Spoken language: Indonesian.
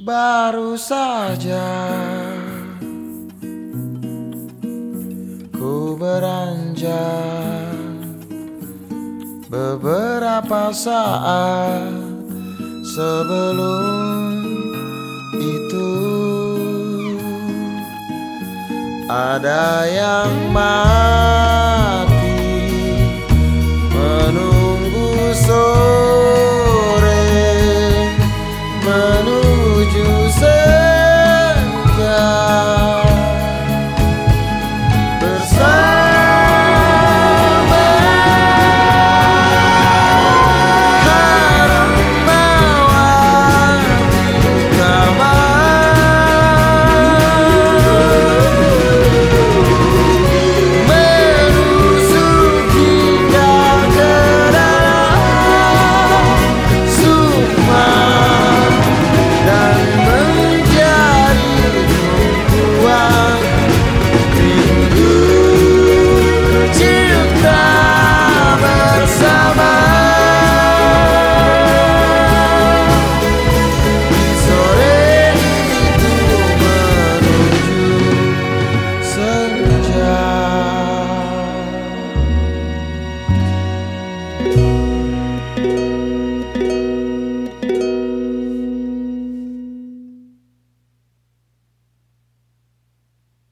Baru saja ku beranjak beberapa saat sebelum itu ada yang mati menunggu sore.